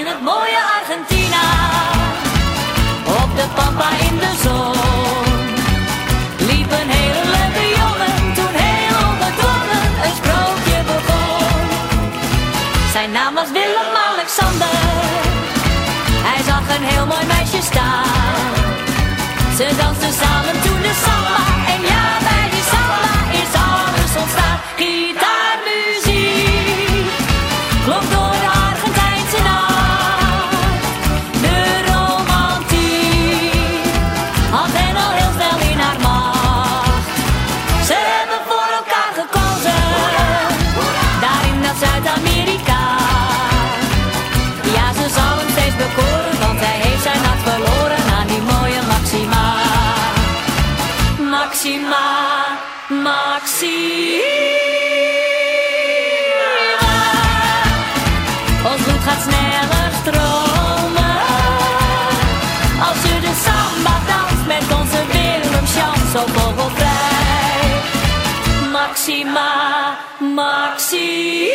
in het mooie Argentina. Op de pampa in de zon. Liep een hele leuke jongen, toen heel onbekomen een sprookje begon. Zijn naam was Willem-Alexander. Hij zag een heel mooi meisje staan. Ze dansten samen toen de samba Maxima, Maxima. Ons bloed gaat sneller stromen. Als je de samba danst met onze Willem Chans zo vogelvrij. Maxima, Maxima.